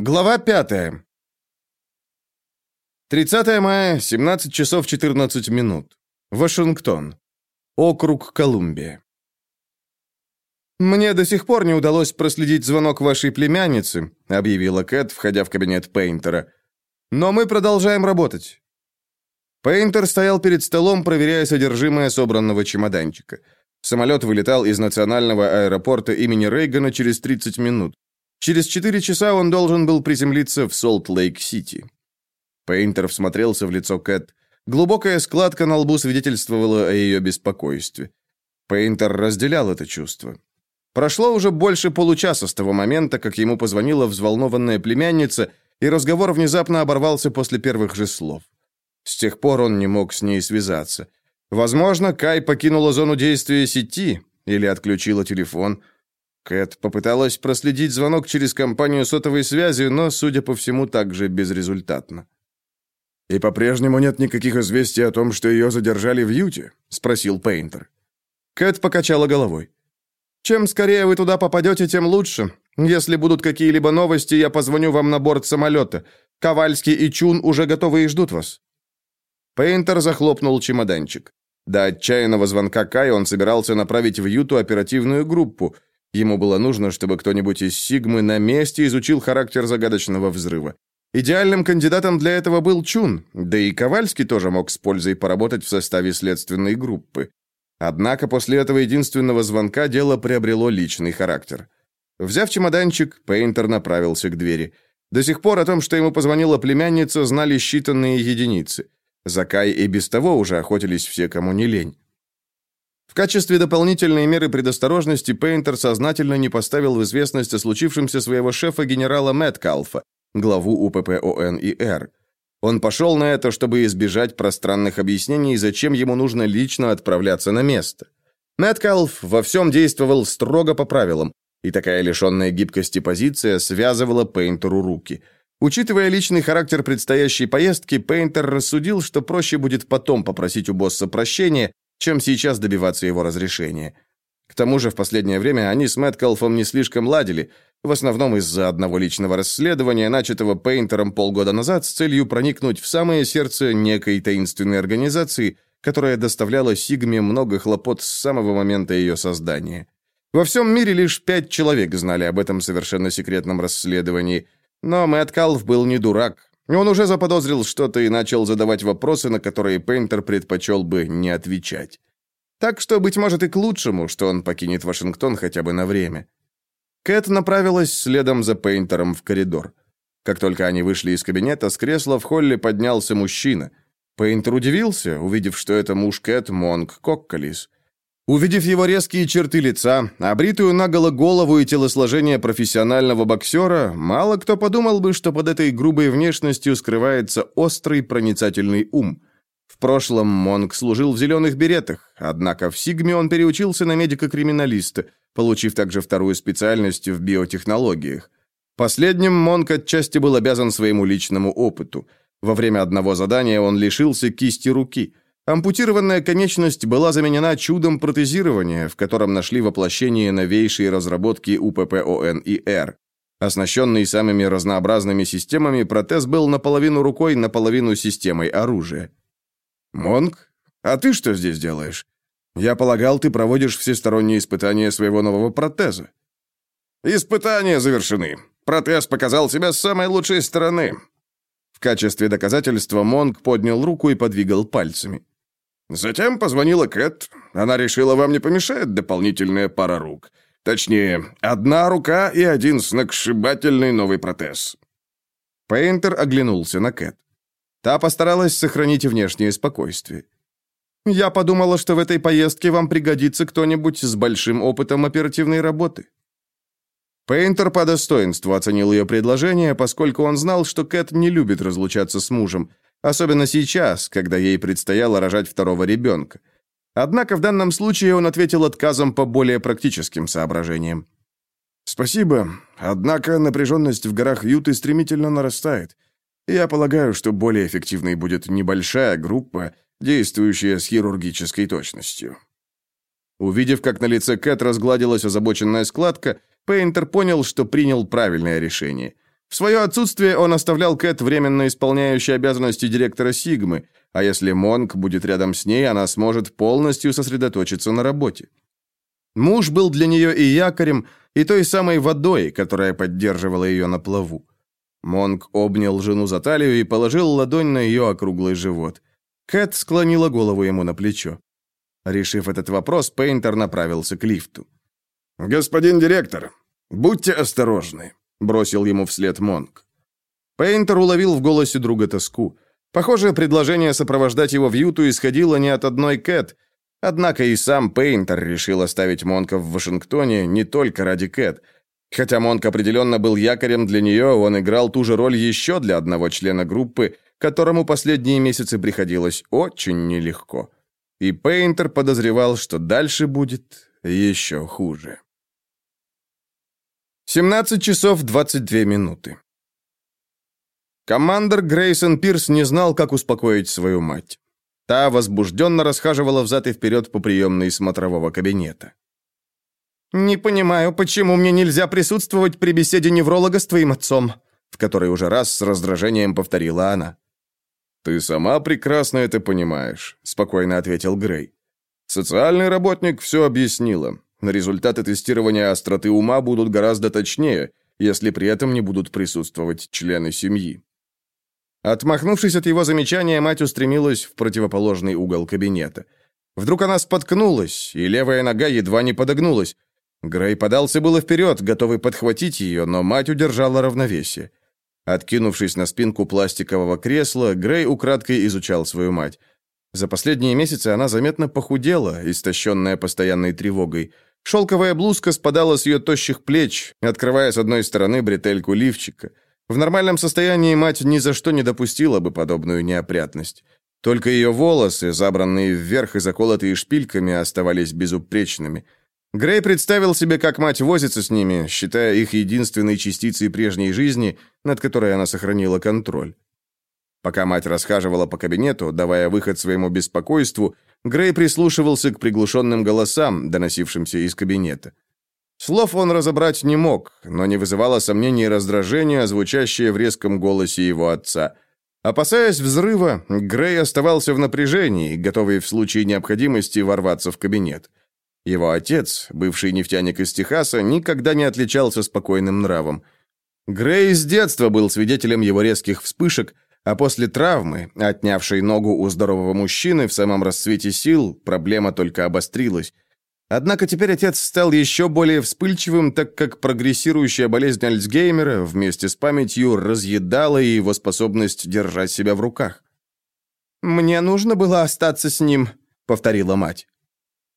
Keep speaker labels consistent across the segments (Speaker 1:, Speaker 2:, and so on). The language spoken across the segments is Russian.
Speaker 1: Глава 5. 30 мая, 17 часов 14 минут. Вашингтон. Округ Колумбия. «Мне до сих пор не удалось проследить звонок вашей племянницы», объявила Кэт, входя в кабинет Пейнтера. «Но мы продолжаем работать». Пейнтер стоял перед столом, проверяя содержимое собранного чемоданчика. Самолет вылетал из национального аэропорта имени Рейгана через 30 минут. Через четыре часа он должен был приземлиться в Солт-Лейк-Сити. Пейнтер всмотрелся в лицо Кэт. Глубокая складка на лбу свидетельствовала о ее беспокойстве. Пейнтер разделял это чувство. Прошло уже больше получаса с того момента, как ему позвонила взволнованная племянница, и разговор внезапно оборвался после первых же слов. С тех пор он не мог с ней связаться. Возможно, Кай покинула зону действия сети или отключила телефон – Кэт попыталась проследить звонок через компанию сотовой связи, но, судя по всему, также безрезультатно.
Speaker 2: «И по-прежнему нет никаких известий о том, что ее задержали в Юте?» — спросил Пейнтер.
Speaker 1: Кэт покачала головой. «Чем скорее вы туда попадете, тем лучше. Если будут какие-либо новости, я позвоню вам на борт самолета. Ковальский и Чун уже готовы и ждут вас». Пейнтер захлопнул чемоданчик. До отчаянного звонка Кай он собирался направить в Юту оперативную группу — Ему было нужно, чтобы кто-нибудь из Сигмы на месте изучил характер загадочного взрыва. Идеальным кандидатом для этого был Чун, да и Ковальский тоже мог с пользой поработать в составе следственной группы. Однако после этого единственного звонка дело приобрело личный характер. Взяв чемоданчик, Пейнтер направился к двери. До сих пор о том, что ему позвонила племянница, знали считанные единицы. За Кай и без того уже охотились все, кому не лень. В качестве дополнительной меры предосторожности Пейнтер сознательно не поставил в известность о случившемся своего шефа генерала Мэткалфа, главу УПП ОНИР. Он пошел на это, чтобы избежать пространных объяснений, зачем ему нужно лично отправляться на место. Мэткалф во всем действовал строго по правилам, и такая лишенная гибкости позиция связывала Пейнтеру руки. Учитывая личный характер предстоящей поездки, Пейнтер рассудил, что проще будет потом попросить у босса прощения, чем сейчас добиваться его разрешения. К тому же в последнее время они с Мэткалфом не слишком ладили, в основном из-за одного личного расследования, начатого Пейнтером полгода назад с целью проникнуть в самое сердце некой таинственной организации, которая доставляла Сигме много хлопот с самого момента ее создания. Во всем мире лишь пять человек знали об этом совершенно секретном расследовании, но Мэтт Калф был не дурак, он уже заподозрил что-то и начал задавать вопросы, на которые Пейнтер предпочел бы не отвечать. Так что, быть может, и к лучшему, что он покинет Вашингтон хотя бы на время. Кэт направилась следом за Пейнтером в коридор. Как только они вышли из кабинета, с кресла в холле поднялся мужчина. Пейнтер удивился, увидев, что это муж Кэт Монг Кокколис. Увидев его резкие черты лица, обритую наголо голову и телосложение профессионального боксера, мало кто подумал бы, что под этой грубой внешностью скрывается острый проницательный ум. В прошлом Монг служил в зеленых беретах, однако в Сигме он переучился на медико-криминалиста, получив также вторую специальность в биотехнологиях. Последним Монг отчасти был обязан своему личному опыту. Во время одного задания он лишился кисти руки – Ампутированная конечность была заменена чудом протезирования, в котором нашли воплощение новейшей разработки УПП ОНИР. Оснащенный самыми разнообразными системами, протез был наполовину рукой, наполовину системой оружия. «Монг, а ты что здесь делаешь? Я полагал, ты проводишь всесторонние испытания своего нового протеза».
Speaker 3: «Испытания завершены. Протез показал себя с самой лучшей стороны».
Speaker 1: В качестве доказательства Монг поднял руку и подвигал пальцами.
Speaker 3: Затем позвонила Кэт. Она решила, вам не помешает дополнительная пара рук. Точнее, одна рука и один сногсшибательный новый протез.
Speaker 1: Пейнтер оглянулся на Кэт. Та постаралась сохранить внешнее спокойствие. «Я подумала, что в этой поездке вам пригодится кто-нибудь с большим опытом оперативной работы». Пейнтер по достоинству оценил ее предложение, поскольку он знал, что Кэт не любит разлучаться с мужем, Особенно сейчас, когда ей предстояло рожать второго ребенка. Однако в данном случае он ответил отказом по более практическим соображениям.
Speaker 2: «Спасибо, однако напряженность в горах Юты стремительно нарастает. Я полагаю, что более эффективной будет небольшая группа, действующая с хирургической точностью».
Speaker 1: Увидев, как на лице Кэт разгладилась озабоченная складка, Пейнтер понял, что принял правильное решение – В свое отсутствие он оставлял Кэт временно исполняющей обязанности директора Сигмы, а если Монк будет рядом с ней, она сможет полностью сосредоточиться на работе. Муж был для нее и якорем, и той самой водой, которая поддерживала ее на плаву. Монк обнял жену за талию и положил ладонь на ее округлый живот. Кэт склонила голову ему на плечо. Решив этот вопрос, Пейнтер направился к лифту.
Speaker 3: «Господин директор, будьте осторожны», — бросил ему вслед Монк.
Speaker 1: Пейнтер уловил в голосе друга тоску. Похоже, предложение сопровождать его в Юту исходило не от одной Кэт, однако и сам Пейнтер решил оставить Монка в Вашингтоне не только ради Кэт. Хотя Монк определенно был якорем для нее, он играл ту же роль еще для одного члена группы, которому последние месяцы приходилось очень нелегко. И Пейнтер подозревал, что дальше будет еще хуже. 17 часов 22 минуты. Командор Грейсон Пирс не знал, как успокоить свою мать. Та возбужденно расхаживала взад и вперед по приемной смотрового кабинета. «Не понимаю, почему мне нельзя присутствовать при беседе невролога с твоим отцом?» в который уже раз с раздражением повторила она.
Speaker 3: «Ты сама прекрасно это понимаешь», — спокойно ответил Грей. «Социальный работник все объяснила. Результаты тестирования остроты ума будут гораздо точнее, если при этом не будут присутствовать члены семьи.
Speaker 1: Отмахнувшись от его замечания, мать устремилась в противоположный угол кабинета. Вдруг она споткнулась, и левая нога едва не подогнулась. Грей подался было вперед, готовый подхватить ее, но мать удержала равновесие. Откинувшись на спинку пластикового кресла, Грей украдкой изучал свою мать. За последние месяцы она заметно похудела, истощенная постоянной тревогой. Шелковая блузка спадала с ее тощих плеч, открывая с одной стороны бретельку лифчика. В нормальном состоянии мать ни за что не допустила бы подобную неопрятность. Только ее волосы, забранные вверх и заколотые шпильками, оставались безупречными. Грей представил себе, как мать возится с ними, считая их единственной частицей прежней жизни, над которой она сохранила контроль. Пока мать расхаживала по кабинету, давая выход своему беспокойству, Грей прислушивался к приглушенным голосам, доносившимся из кабинета. Слов он разобрать не мог, но не вызывало сомнений и раздражения, звучащее в резком голосе его отца. Опасаясь взрыва, Грей оставался в напряжении, готовый в случае необходимости ворваться в кабинет. Его отец, бывший нефтяник из Техаса, никогда не отличался спокойным нравом. Грей с детства был свидетелем его резких вспышек, а после травмы, отнявшей ногу у здорового мужчины в самом расцвете сил, проблема только обострилась. Однако теперь отец стал еще более вспыльчивым, так как прогрессирующая болезнь Альцгеймера вместе с памятью разъедала его способность держать себя в руках. «Мне нужно было остаться с ним», — повторила мать.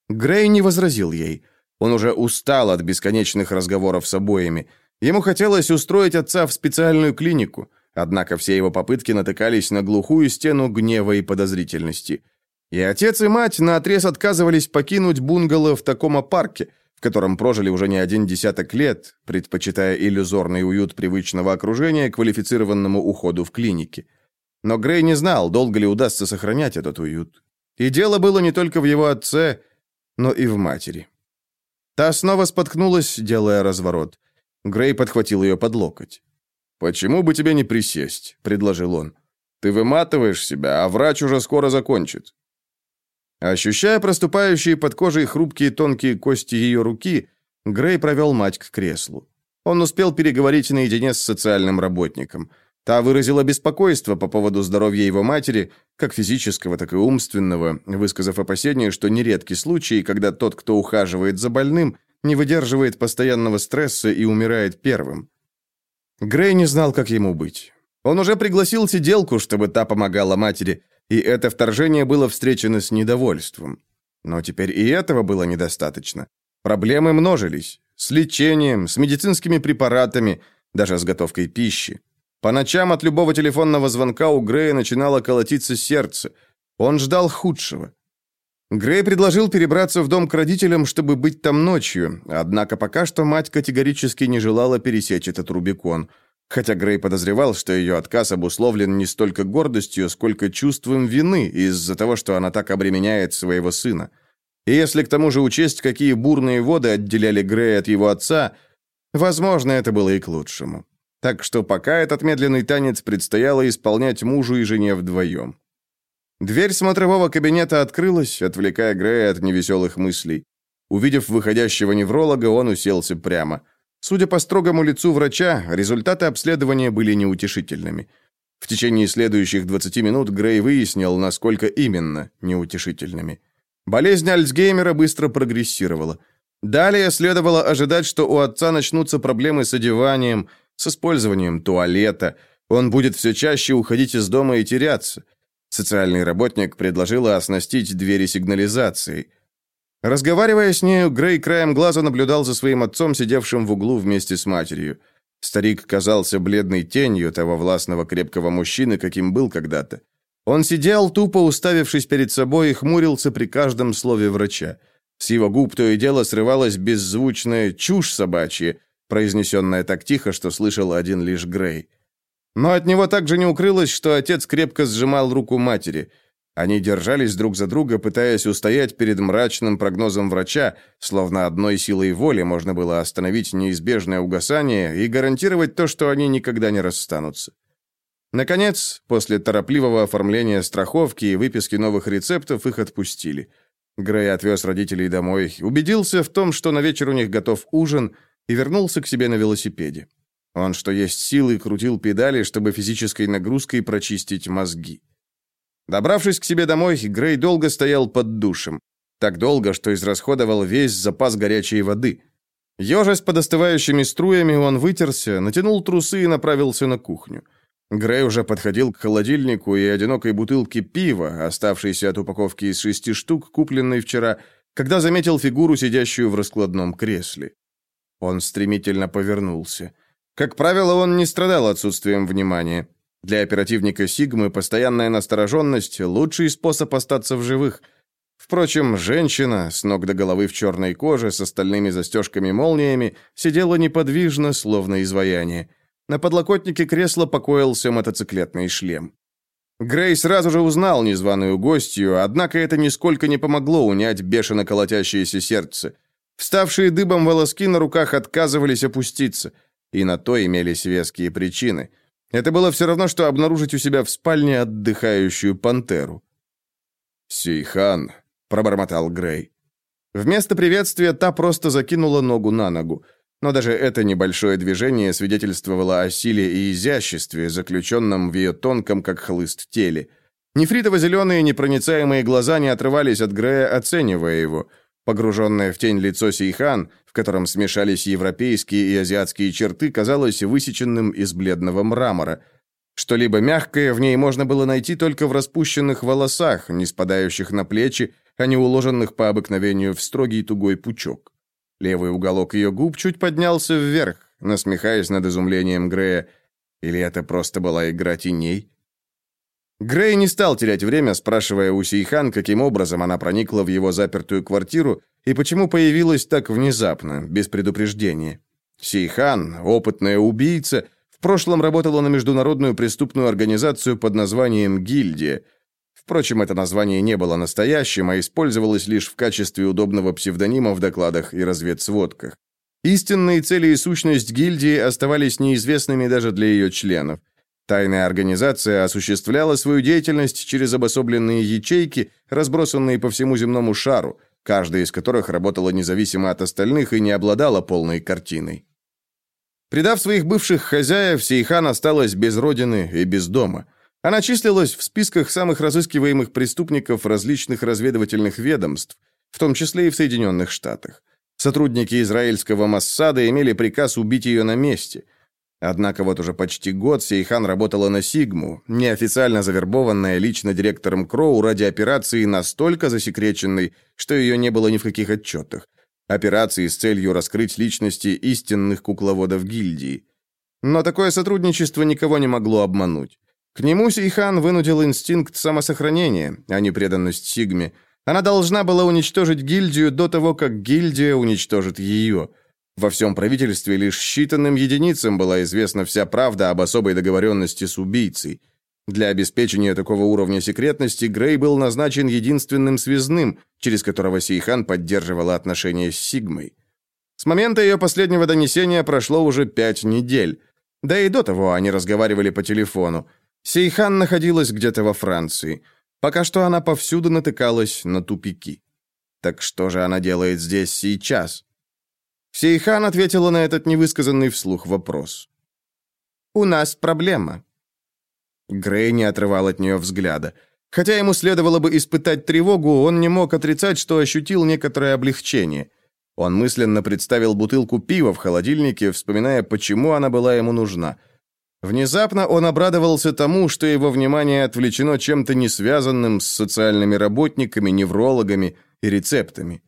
Speaker 1: Грей не возразил ей. Он уже устал от бесконечных разговоров с обоими. Ему хотелось устроить отца в специальную клинику, однако все его попытки натыкались на глухую стену гнева и подозрительности. И отец и мать наотрез отказывались покинуть бунгало в таком парке, в котором прожили уже не один десяток лет, предпочитая иллюзорный уют привычного окружения квалифицированному уходу в клинике. Но Грей не знал, долго ли удастся сохранять этот уют. И дело было не только в его отце, но и в матери. Та снова споткнулась, делая разворот. Грей подхватил ее под локоть.
Speaker 3: «Почему бы тебе не присесть?» — предложил он. «Ты выматываешь себя, а врач уже скоро закончит».
Speaker 1: Ощущая проступающие под кожей хрупкие тонкие кости ее руки, Грей провел мать к креслу. Он успел переговорить наедине с социальным работником. Та выразила беспокойство по поводу здоровья его матери, как физического, так и умственного, высказав опасение, что нередки случаи, когда тот, кто ухаживает за больным, не выдерживает постоянного стресса и умирает первым. Грей не знал, как ему быть. Он уже пригласил сиделку, чтобы та помогала матери, и это вторжение было встречено с недовольством. Но теперь и этого было недостаточно. Проблемы множились. С лечением, с медицинскими препаратами, даже с готовкой пищи. По ночам от любого телефонного звонка у Грея начинало колотиться сердце. Он ждал худшего. Грей предложил перебраться в дом к родителям, чтобы быть там ночью, однако пока что мать категорически не желала пересечь этот Рубикон – хотя Грей подозревал, что ее отказ обусловлен не столько гордостью, сколько чувством вины из-за того, что она так обременяет своего сына. И если к тому же учесть, какие бурные воды отделяли Грея от его отца, возможно, это было и к лучшему.
Speaker 3: Так что пока этот медленный танец предстояло исполнять мужу и жене вдвоем. Дверь смотрового кабинета открылась, отвлекая Грея от невеселых мыслей. Увидев выходящего невролога, он уселся прямо. Судя по строгому лицу врача, результаты обследования были неутешительными. В течение следующих 20 минут Грей выяснил, насколько именно неутешительными. Болезнь Альцгеймера быстро прогрессировала. Далее следовало ожидать, что у отца начнутся проблемы с одеванием, с использованием туалета. Он будет все чаще уходить из дома и теряться. Социальный работник предложила оснастить двери сигнализацией. Разговаривая с нею, Грей краем глаза наблюдал за своим отцом, сидевшим в углу вместе с матерью. Старик казался бледной тенью того властного крепкого мужчины, каким был когда-то. Он сидел, тупо уставившись перед собой, и хмурился при каждом слове врача. С его губ то и дело срывалась беззвучная чушь собачья, произнесенная так тихо, что слышал один лишь Грей. Но от него также не укрылось, что отец крепко сжимал руку матери. Они держались друг за друга, пытаясь устоять перед мрачным прогнозом врача, словно одной силой воли можно было остановить неизбежное угасание и гарантировать то, что они никогда не расстанутся. Наконец, после торопливого оформления страховки и выписки новых рецептов, их отпустили. Грей отвез родителей домой, убедился в том, что на вечер у них готов ужин, и вернулся к себе на велосипеде. Он, что есть силы, крутил педали, чтобы физической нагрузкой прочистить мозги. Добравшись к себе домой, Грей долго стоял под душем. Так долго, что израсходовал весь запас горячей воды. Ежась под остывающими струями, он вытерся, натянул трусы и направился на кухню. Грей уже подходил к холодильнику и одинокой бутылке пива, оставшейся от упаковки из шести штук, купленной вчера, когда заметил фигуру, сидящую в раскладном кресле. Он стремительно повернулся. Как правило, он не страдал отсутствием внимания. Для оперативника Сигмы постоянная настороженность – лучший способ остаться в живых. Впрочем, женщина, с ног до головы в черной коже, с остальными застежками-молниями, сидела неподвижно, словно изваяние. На подлокотнике кресла покоился мотоциклетный шлем. Грей сразу же узнал незваную гостью, однако это нисколько не помогло унять бешено колотящееся сердце. Вставшие дыбом волоски на руках отказывались опуститься – и на то имелись веские причины. Это было все равно, что обнаружить у себя в спальне отдыхающую пантеру.
Speaker 2: «Сейхан», — пробормотал Грей.
Speaker 3: Вместо приветствия та просто закинула ногу на ногу. Но даже это небольшое движение свидетельствовало о силе и изяществе, заключенном в ее тонком, как хлыст, теле. Нефритово-зеленые непроницаемые глаза не отрывались от Грея, оценивая его — Погруженное в тень лицо Сейхан, в котором смешались европейские и азиатские черты, казалось высеченным из бледного мрамора. Что-либо мягкое в ней можно было найти только в распущенных волосах, не спадающих на плечи, а не уложенных по обыкновению в строгий тугой пучок. Левый уголок ее губ чуть поднялся вверх, насмехаясь над изумлением Грея. Или это просто была игра теней? Грей не стал терять время, спрашивая у Сейхан, каким образом она проникла в его запертую квартиру и почему появилась так внезапно, без предупреждения. Сейхан, опытная убийца, в прошлом работала на международную преступную организацию под названием «Гильдия». Впрочем, это название не было настоящим, а использовалось лишь в качестве удобного псевдонима в докладах и разведсводках. Истинные цели и сущность гильдии оставались неизвестными даже для ее членов. Тайная организация осуществляла свою деятельность через обособленные ячейки, разбросанные по всему земному шару, каждая из которых работала независимо от остальных и не обладала полной картиной. Предав своих бывших хозяев, Сейхан осталась без родины и без дома. Она числилась в списках самых разыскиваемых преступников различных разведывательных ведомств, в том числе и в Соединенных Штатах. Сотрудники израильского Массада имели приказ убить ее на месте – Однако вот уже почти год Сейхан работала на Сигму, неофициально завербованная лично директором Кроу ради операции настолько засекреченной, что ее не было ни в каких отчетах. Операции с целью раскрыть личности истинных кукловодов гильдии. Но такое сотрудничество никого не могло обмануть. К нему Сейхан вынудил инстинкт самосохранения, а не преданность Сигме. Она должна была уничтожить гильдию до того, как гильдия уничтожит ее – во всем правительстве лишь считанным единицам была известна вся правда об особой договоренности с убийцей. Для обеспечения такого уровня секретности Грей был назначен единственным связным, через которого Сейхан поддерживала отношения с Сигмой. С момента ее последнего донесения прошло уже пять недель.
Speaker 1: Да и до того они разговаривали по телефону. Сейхан находилась где-то во Франции. Пока что она повсюду натыкалась на тупики. Так что же она делает здесь сейчас? Сейхан ответила на этот невысказанный вслух вопрос. «У нас проблема». Грей не отрывал от нее взгляда. Хотя ему следовало бы испытать тревогу, он не мог отрицать, что ощутил некоторое облегчение. Он мысленно представил бутылку пива в холодильнике, вспоминая, почему она была ему нужна. Внезапно он обрадовался тому, что его внимание отвлечено чем-то не связанным с социальными работниками, неврологами и рецептами.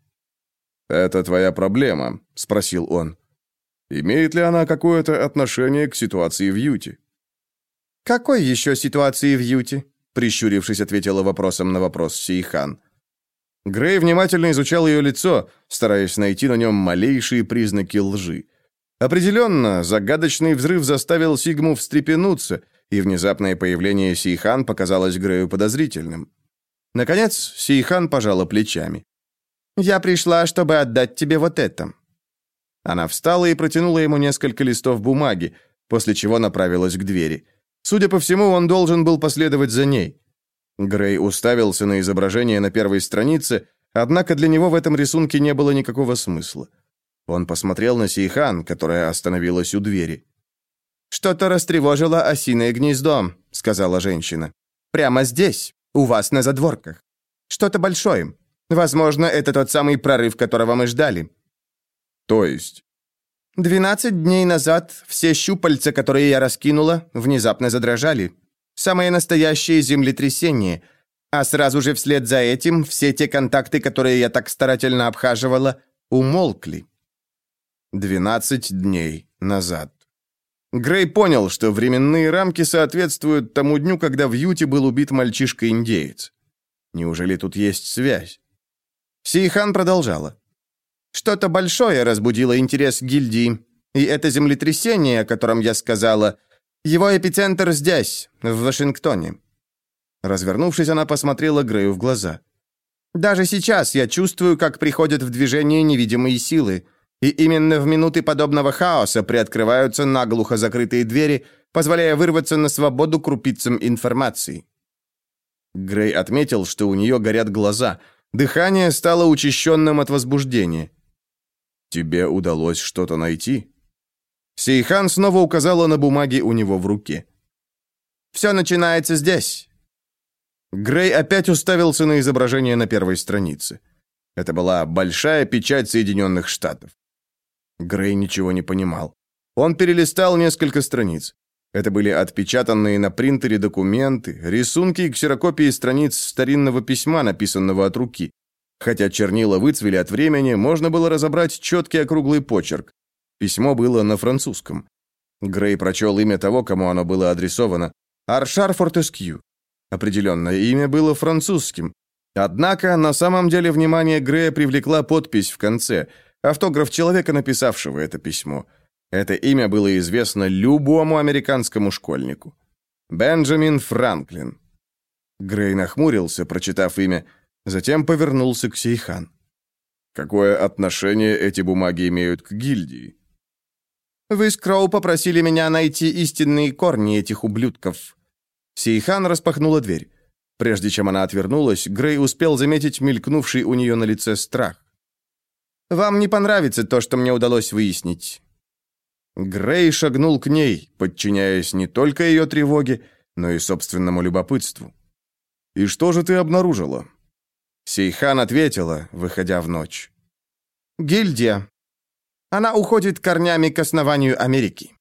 Speaker 3: «Это твоя проблема?» – спросил он. «Имеет ли она какое-то отношение к ситуации в Юте?»
Speaker 1: «Какой еще ситуации в Юте?» – прищурившись, ответила вопросом на вопрос Сейхан. Грей внимательно изучал ее лицо, стараясь найти на нем малейшие признаки лжи. Определенно, загадочный взрыв заставил Сигму встрепенуться, и внезапное появление Сейхан показалось Грею подозрительным. Наконец, Сейхан пожала плечами. «Я пришла, чтобы отдать тебе вот это». Она встала и протянула ему несколько листов бумаги, после чего направилась к двери. Судя по всему, он должен был последовать за ней. Грей уставился на изображение на первой странице, однако для него в этом рисунке не было никакого смысла. Он посмотрел на Сейхан, которая остановилась у двери. «Что-то растревожило осиное гнездо», — сказала женщина. «Прямо здесь, у вас на задворках. Что-то большое. Возможно, это тот самый прорыв, которого мы ждали».
Speaker 3: «То есть?»
Speaker 1: «Двенадцать дней назад все щупальца, которые я раскинула, внезапно задрожали. Самое настоящее землетрясение. А сразу же вслед за этим все те контакты, которые я так старательно обхаживала, умолкли. Двенадцать дней назад. Грей понял, что временные рамки соответствуют тому дню, когда в Юте был убит мальчишка-индеец. Неужели тут есть связь? Сейхан продолжала. Что-то большое разбудило интерес гильдии, и это землетрясение, о котором я сказала, его эпицентр здесь, в Вашингтоне». Развернувшись, она посмотрела Грею в глаза. «Даже сейчас я чувствую, как приходят в движение невидимые силы, и именно в минуты подобного хаоса приоткрываются наглухо закрытые двери, позволяя вырваться на свободу крупицам информации». Грей отметил, что у нее горят глаза. Дыхание стало учащенным от возбуждения.
Speaker 3: «Тебе удалось что-то найти?»
Speaker 1: Сейхан снова указала на бумаги у него в руке. «Все начинается здесь». Грей опять уставился на изображение на первой странице. Это была большая печать Соединенных Штатов. Грей ничего не понимал. Он перелистал несколько страниц. Это были отпечатанные на принтере документы, рисунки и ксерокопии страниц старинного письма, написанного от руки. Хотя чернила выцвели от времени, можно было разобрать четкий округлый почерк. Письмо было на французском. Грей прочел имя того, кому оно было адресовано. Аршар Фортескью. Определенное имя было французским. Однако, на самом деле, внимание Грея привлекла подпись в конце. Автограф человека, написавшего это письмо. Это имя было известно любому американскому школьнику. Бенджамин Франклин. Грей нахмурился, прочитав имя, затем повернулся к Сейхан.
Speaker 3: «Какое отношение эти бумаги имеют к гильдии?»
Speaker 1: Вы с Кроу попросили меня найти истинные корни этих ублюдков». Сейхан распахнула дверь. Прежде чем она отвернулась, Грей успел заметить мелькнувший у нее на лице страх. «Вам не понравится то, что мне удалось выяснить». Грей шагнул к ней, подчиняясь не только ее тревоге, но и собственному любопытству.
Speaker 3: «И что же ты обнаружила?»
Speaker 1: Сейхан ответила, выходя в ночь. «Гильдия. Она уходит корнями к основанию Америки.